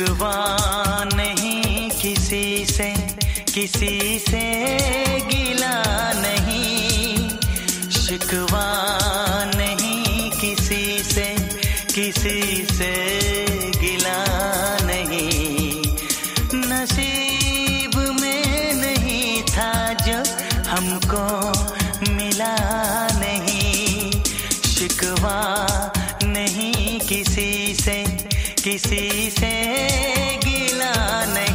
नहीं किसी से किसी से गिला नहीं। शिकवा नहीं किसी से किसी से गिला नहीं। नसीब में नहीं था जो हमको मिला नहीं। शिकवा नहीं किसी से किसी से गिला नहीं।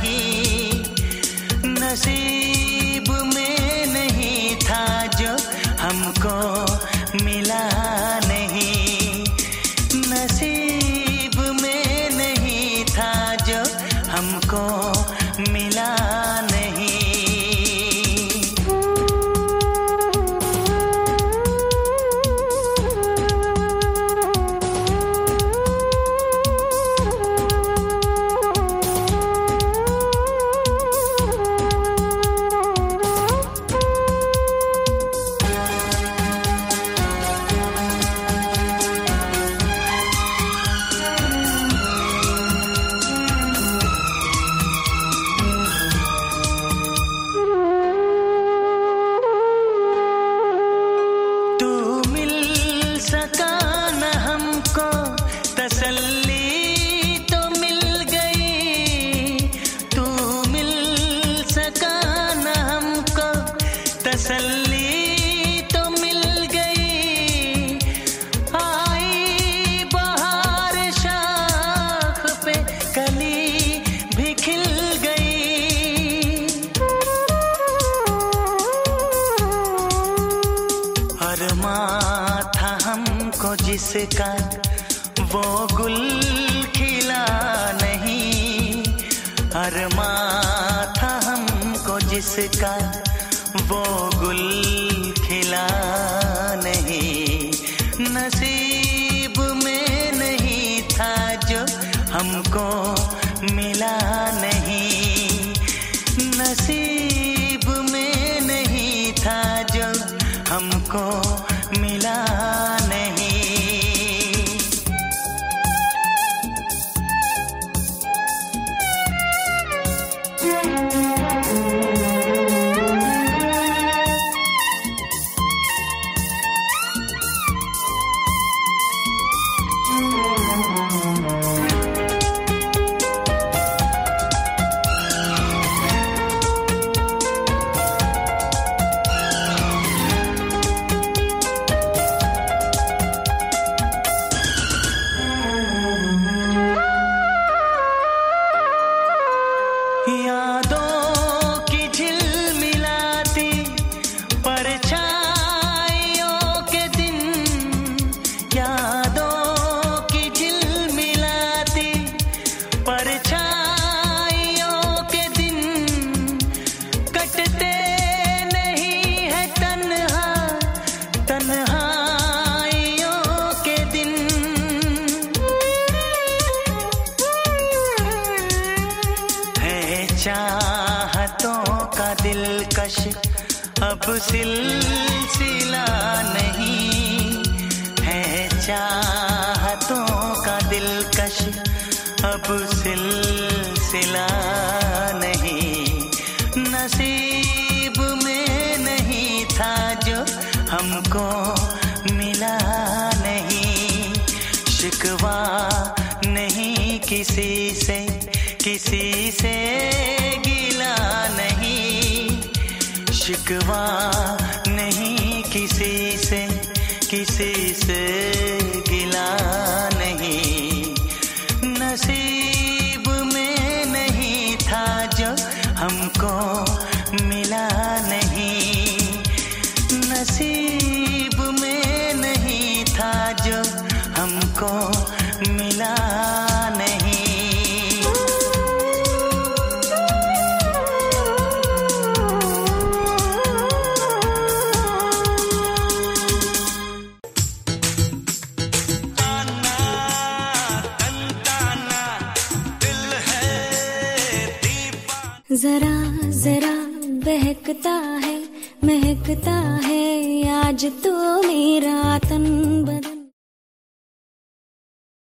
था हमको जिसका वो गुल खिला नहीं। अरमा था हमको जिसका वो गुल खिला नहीं। नसीब में नहीं था जो हमको मिला नहीं। नसीब में नहीं था जो हमको दिलकश अब सिलसिला नहीं है चाहतों का दिलकश, अब सिलसिला नहीं, नसीब में नहीं था जो हमको मिला नहीं, शिकवा नहीं किसी से किसी से शिकवा नहीं किसी से किसी से गिला नहीं। नसीब में नहीं था जो हमको मिला नहीं। नसीब में नहीं था जो हमको मिला जरा जरा बहकता है महकता है आज तो मेरा तन बदन।